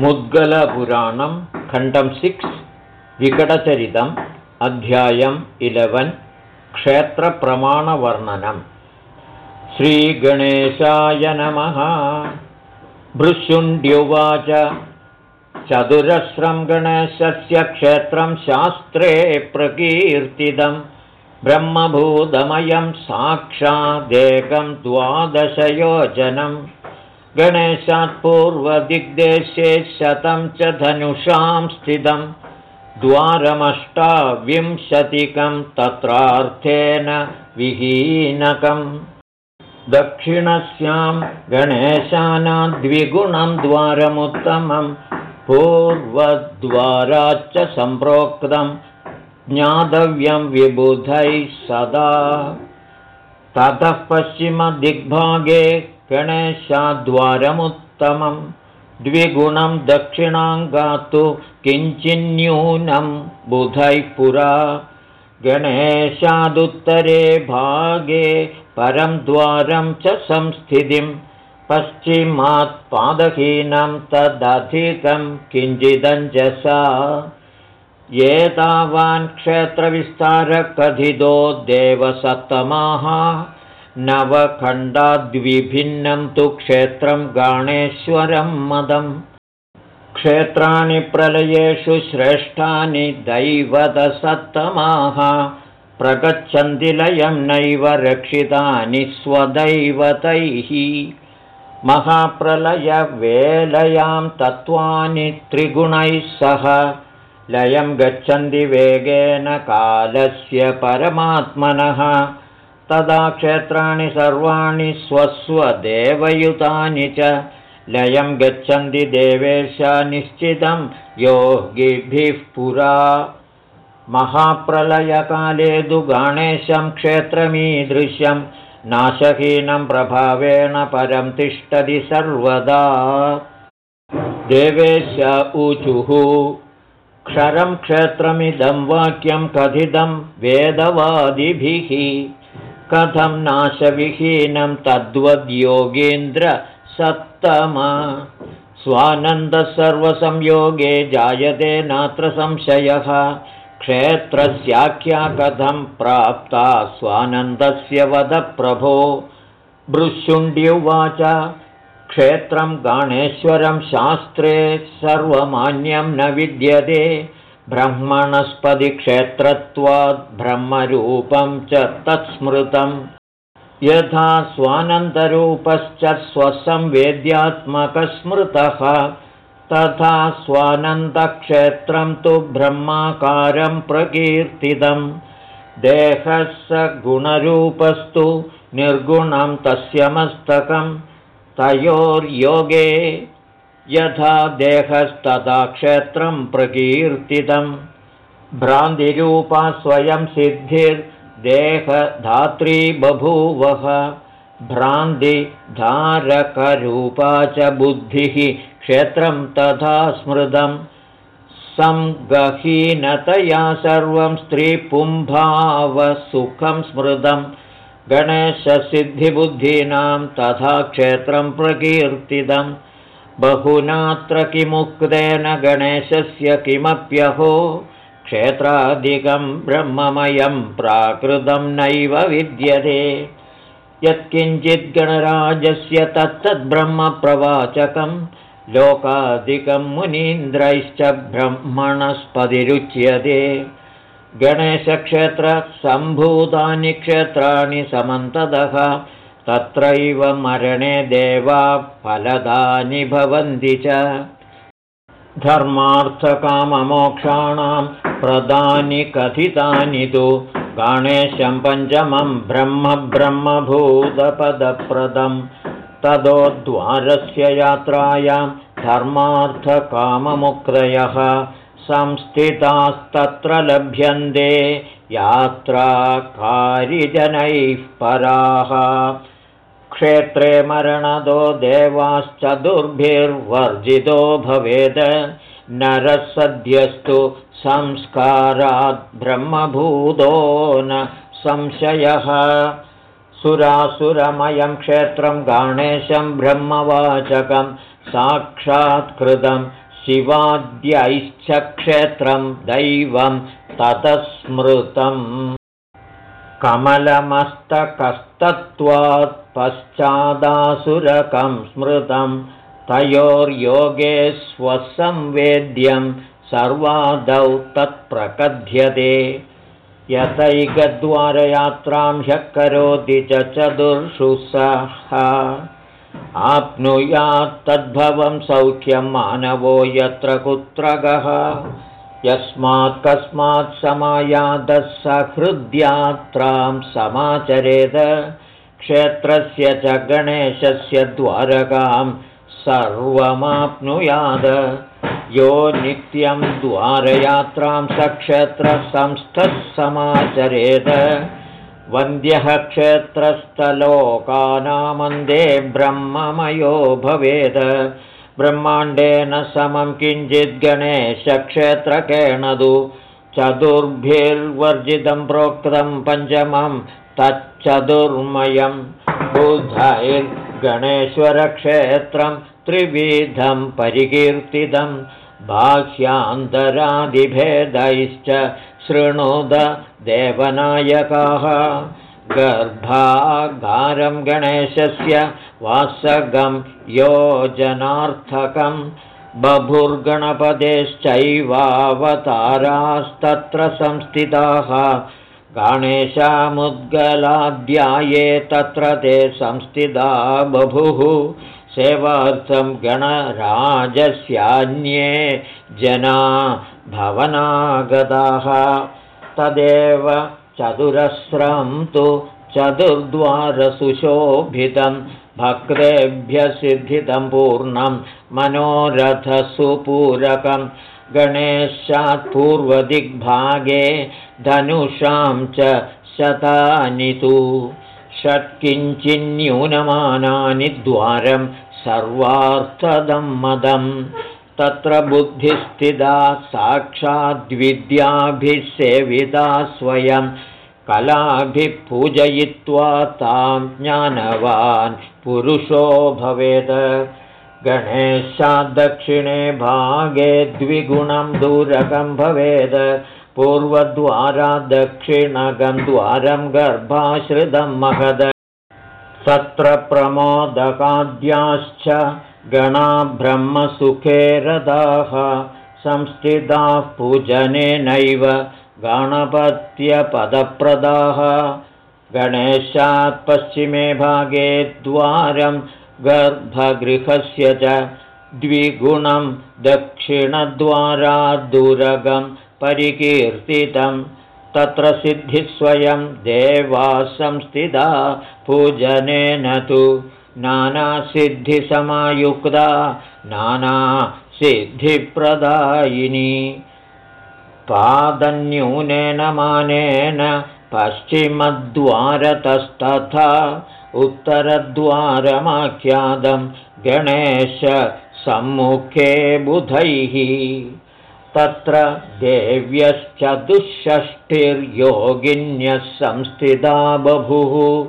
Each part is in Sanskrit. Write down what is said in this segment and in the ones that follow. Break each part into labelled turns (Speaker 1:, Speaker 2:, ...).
Speaker 1: मुद्गलपुराणं खण्डं सिक्स् विकटचरितम् अध्यायम् इलेवन् क्षेत्रप्रमाणवर्णनम् श्रीगणेशाय नमः। भृशुण्ड्युवाच चतुरस्रं गणेशस्य क्षेत्रं शास्त्रे प्रकीर्तितं ब्रह्मभूतमयं साक्षादेकं द्वादशयोजनम् गणेशात् पूर्वदिग्देशे शतं च धनुषां स्थितं द्वारमष्टाविंशतिकं तत्रार्थेन विहीनकम्। दक्षिणस्यां गणेशानाद्विगुणं द्वारमुत्तमं पूर्वद्वाराच्च सम्प्रोक्तं ज्ञातव्यं विबुधैः सदा। ततः पश्चिमदिग्भागे गणेशाद्वारमुत्तमं द्विगुणं दक्षिणाङ्गात्तु किञ्चिन्न्यूनं बुधैः पुरा। गणेशादुत्तरे भागे परं द्वारं च संस्थितिं। पश्चिमात् पादहीनं तदधिकं किञ्चिदञ्जसा एतावान् क्षेत्रविस्तारकथितो देवसत्तमाः नवखण्डाद्विभिन्नं तु क्षेत्रं गाणेश्वरं मदम्। क्षेत्राणि प्रलयेषु श्रेष्ठानि दैवतसत्तमाः प्रगच्छन्ति लयं नैव रक्षितानि स्वदैवतैः। महाप्रलयवेलयां तत्त्वानि त्रिगुणैः सह। लयं गच्छन्ति वेगेन कालस्य परमात्मनः तदा क्षेत्राणि सर्वाणि स्वस्वदेवयुतानि च। लयं गच्छन्ति देवेश निश्चितं। योगिभिः पुरा। महाप्रलयकाले तु गणेशं क्षेत्रमीदृश्यं। नाशहीनं प्रभावेण परं तिष्ठति सर्वदा। देवेश ऊचुः। क्षरं क्षेत्रमिदं वाक्यं कथितं वेदवादिभिः कथं नाशविहीनं तद्वद्योगेन्द्रसत्तम स्वानन्दसर्वसंयोगे जायते नात्र संशयः। क्षेत्रस्याख्या कथं प्राप्ता स्वानन्दस्य वदप्रभो। भृशुण्ड्युवाच क्षेत्रं गणेश्वरं शास्त्रे सर्वमान्यं न विद्यते ब्रह्मरूपं च तत्स्मृतं यथा स्वानन्दरूपश्च स्वसंवेद्यात्मकस्मृतः तथा स्वानन्दक्षेत्रं तु ब्रह्माकारं प्रकीर्तितं देहः स गुणरूपस्तु निर्गुणं तस्य मस्तकं। तयोर्योगे यथा देहस्तथा क्षेत्रं प्रकीर्तितं भ्रान्तिरूपा स्वयं सिद्धिर्देहधात्री बभूवः। भ्रान्तिधारकरूपा च बुद्धिः क्षेत्रं तथा स्मृतं संगहीनतया सर्वं स्त्रीपुम्भावसुखं स्मृतं गणेशसिद्धिबुद्धीनां तथा क्षेत्रं प्रकीर्तितम् बहुनात्र किमुक्तेन गणेशस्य किमप्यहो? क्षेत्राधिकं ब्रह्ममयं प्राकृतं नैव विद्यते। यत्किञ्चिद्गणराजस्य तत्तद्ब्रह्मप्रवाचकं लोकाधिकं मुनीन्द्रैश्च ब्रह्मणस्पतिरुच्यते। गणेशक्षेत्रसम्भूतानि क्षेत्राणि समन्ततः तत्रैव मरणे देवा फलदानि भवन्ति च। धर्मार्थकाममोक्षाणां प्रदानि कथितानि तु गणेशं पञ्चमं ब्रह्मब्रह्मभूतपदप्रदं तदोद्वारस्य यात्रायां धर्मार्थकाममुक्तयः। संस्थितास्तत्र लभ्यन्ते यात्राकारिजनैः पराः क्षेत्रे मरणदो देवाश्चतुर्भिर्वर्जितो भवेद। नरसद्यस्तु संस्कारात् ब्रह्मभूतो न संशयः। सुरासुरमयं क्षेत्रं गणेशं ब्रह्मवाचकं साक्षात्कृतं शिवाद्यैश्च क्षेत्रं दैवं ततस्मृतम् कमलमस्तकस्तत्त्वात् पश्चादासुरकं स्मृतं तयोर्योगे स्वसंवेद्यं सर्वादौ तत्प्रकथ्यते। यतैकद्वारयात्रां ह्यः करोति च चतुर्षु सः तद्भवं सौख्यं मानवो यत्र कुत्र गः यस्मात् कस्मात् समायातः सहृद्यात्रां समाचरेद क्षेत्रस्य च गणेशस्य द्वारकां सर्वमाप्नुयाद। यो नित्यं द्वारयात्रां सक्षेत्रसंस्थः समाचरेत वन्द्यः क्षेत्रस्थलोकानामन्दे ब्रह्ममयो भवेद ब्रह्माण्डेन समं किञ्चिद्गणेशक्षेत्रकेण तु चतुर्भिर्वर्जितं प्रोक्तं पञ्चमं तच्चतुर्मयं बुधैर्गणेश्वरक्षेत्रं त्रिविधं परिकीर्तितं बाह्यान्तरादिभेदैश्च शृणुद देवनायकाः गर्भागारं गणेशस्य वासगं योजनार्थकं बभुर्गणपतेश्चैवावतारास्तत्र संस्थिताः। गणेशामुद्गलाध्याये तत्र ते संस्थिता बभुः। सेवार्थं गणराजस्यान्ये जना भवनागताः। तदेव चतुरस्रं तु चतुर्द्वारसुशोभितं भक्तेभ्यः सिद्धितं पूर्णं मनोरथसुपूरकं गणेशात् पूर्वदिग्भागे धनुषां च शतानि तु षट्किञ्चिन्न्यूनमानानि द्वारं सर्वार्थदं मदं तत्र बुद्धिस्थिता साक्षाद्विद्याभिः सेविता स्वयं कलाभिः पूजयित्वा तां ज्ञानवान् पुरुषो भवेत्। गणेशाद्दक्षिणे भागे द्विगुणं दूरकं भवेत्। पूर्वद्वारा दक्षिणगं द्वारं गर्भाश्रितं महद तत्र प्रमोदकाद्याश्च गणा ब्रह्मसुखे रदाः संस्थिताः पूजनेनैव गणपत्यपदप्रदाः। गणेशात् पश्चिमे भागे द्वारं गर्भगृहस्य च द्विगुणं दक्षिणद्वाराद्दुरगं परिकीर्तितं तत्र सिद्धिस्वयं देवा संस्थिता पूजनेन तु नानासिद्धिसमायुक्ता नानासिद्धिप्रदायिनी। पादन्यूनेन मानेन पश्चिमद्वारतस्तथा उत्तरद्वारमाख्यातं गणेशसम्मुखे बुधैः। तत्र देव्यश्चतुष्षष्टिर्योगिन्यः संस्थिता बभुः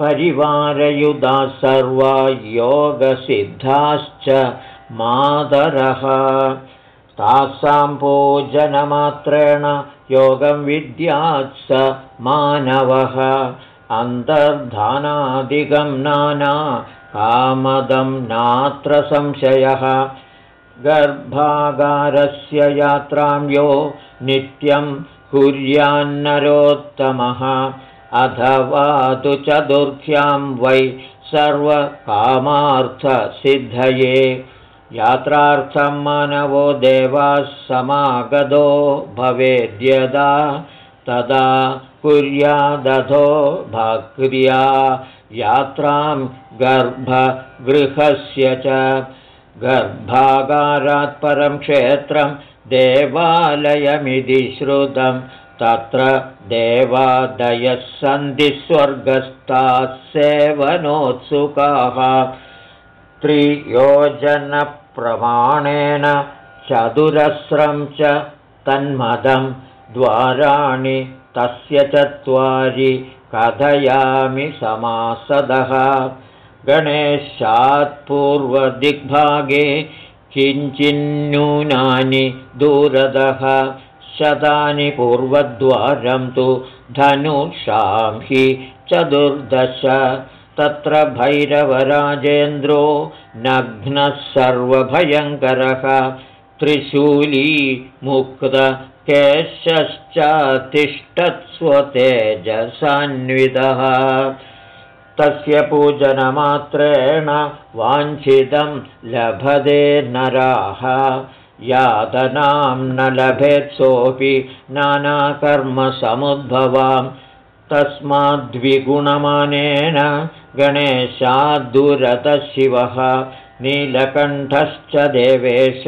Speaker 1: परिवारयुधा सर्वा योगसिद्धाश्च मातरः तासां पूजनमात्रेण योगं विद्यात् स मानवः। अन्तर्धानादिकं नाना कामदं नात्र संशयः। गर्भागारस्य यात्रां यो नित्यं कुर्यान्नरोत्तमः अथवा तु चतुर्थ्यां वै सर्वकामार्थसिद्धये। यात्रार्थं मानवो देवाः समागतो भवेद्यदा तदा कुर्यादधो भक्र्या। यात्रां गर्भगृहस्य च गर्भागारात् परं क्षेत्रं देवालयमिति श्रुतं तत्र देवादयः सन्ति स्वर्गस्ताः सेवनोत्सुकाः। त्रियोजनप्रमाणेन चतुरस्रं च तन्मदं द्वाराणि तस्य चत्वारि कथयामि समासदः। गणेशात् पूर्वदिग्भागे किञ्चिन्नूनानि दूरदः शतानि पूर्वद्वारं तु धनुषां हि चतुर्दश। तत्र भैरवराजेन्द्रो नग्नः सर्वभयङ्करः। त्रिशूली मुक्तकेशश्चातिष्ठत्स्वतेजसान्वितः तस्य पूजनमात्रेण वाञ्छितं लभते नराः यातनां न लभेत्सोऽपि नानाकर्मसमुद्भवां। तस्माद्विगुणमानेन गणेशाद्दुरतशिवः नीलकण्ठश्च देवेश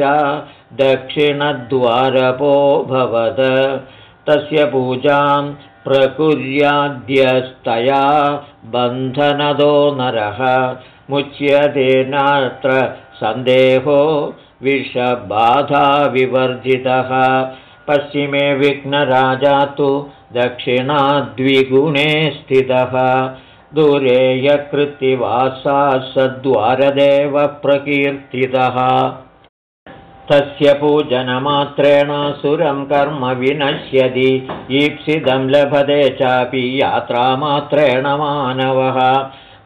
Speaker 1: दक्षिणद्वारपो भवद। तस्य पूजां प्रकुर्याद्यस्तया बन्धनदो नरः। मुच्यते नात्र सन्देहो विषबाधाविवर्जितः पश्चिमे विघ्नराजा तु दक्षिणाद्विगुणे स्थितः। दूरे यकृतिवासा प्रकीर्तितः। तस्य पूजनमात्रेण सुरं कर्म विनश्यति ईप्सितं लभते चापि यात्रामात्रेण मानवः।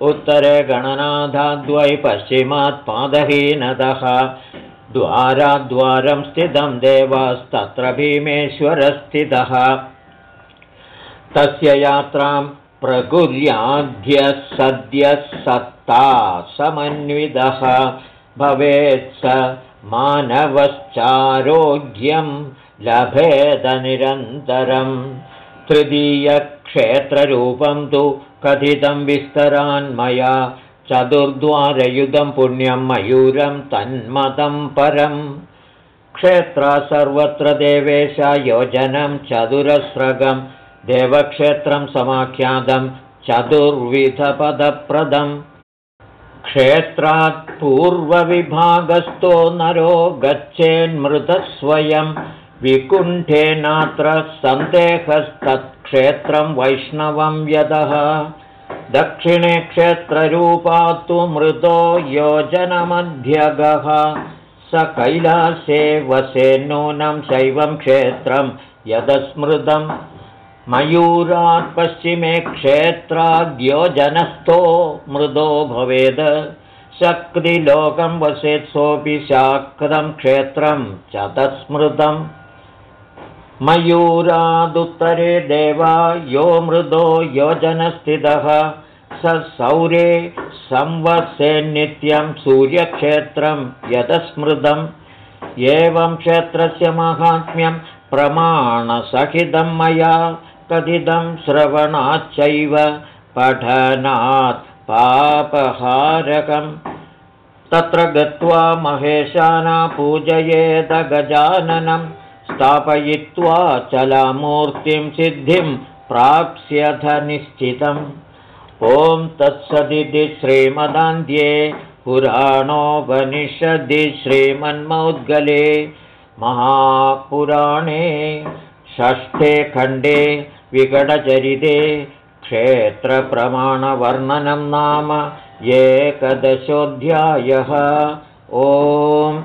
Speaker 1: उत्तरे गणनाथाद्वै पश्चिमात् पादहीनतः द्वाराद्वारं स्थितं देवास्तत्र भीमेश्वरस्थितः। तस्य यात्रां प्रकुर्याद्यः सद्यः सत्ता समन्वितः। भवेत् स मानवश्चारोग्यं लभेदनिरन्तरं तृतीयक्षेत्ररूपं तु कथितं विस्तरान्मया चतुर्द्वारयुधं पुण्यं मयूरं तन्मतं परम् क्षेत्रा सर्वत्र देवेश योजनं चतुरस्रगं देवक्षेत्रं समाख्यातं चतुर्विधपदप्रदम् क्षेत्रात् पूर्वविभागस्थो नरो गच्छेन्मृतस्वयं विकुण्ठेनात्र सन्देहस्तत्क्षेत्रं वैष्णवं यतः दक्षिणे क्षेत्ररूपात्तु मृतो योजनमध्यगः। स कैलासे वसे नूनं शैवं क्षेत्रं यदस्मृतम् मयूरात् पश्चिमे क्षेत्राद्योजनस्थो मृदो भवेद। शक्तिलोकं वसेत् सोऽपि शाक्तं क्षेत्रं च तत्स्मृतम् मयूरादुत्तरे देवा यो मृदो योजनस्थितः सौरे संवत्सेन्नित्यं सूर्यक्षेत्रं यतस्मृतम् एवं क्षेत्रस्य माहात्म्यं प्रमाणसहितं मया कथितं श्रवणाच्चैव पठनात् पापहारकम्। तत्र गत्वा महेशाना पूजयेत गजाननं। स्थापयित्वा चलामूर्तिं सिद्धिं प्राप्स्यथ निश्चितम् ॐ तत्सदिति श्रीमदान्ध्ये पुराणोपनिषदि श्रीमन्मौद्गले महापुराणे षष्ठे खण्डे विकटचरिते क्षेत्रप्रमाणवर्णनं नाम एकदशोऽध्यायः। ओम्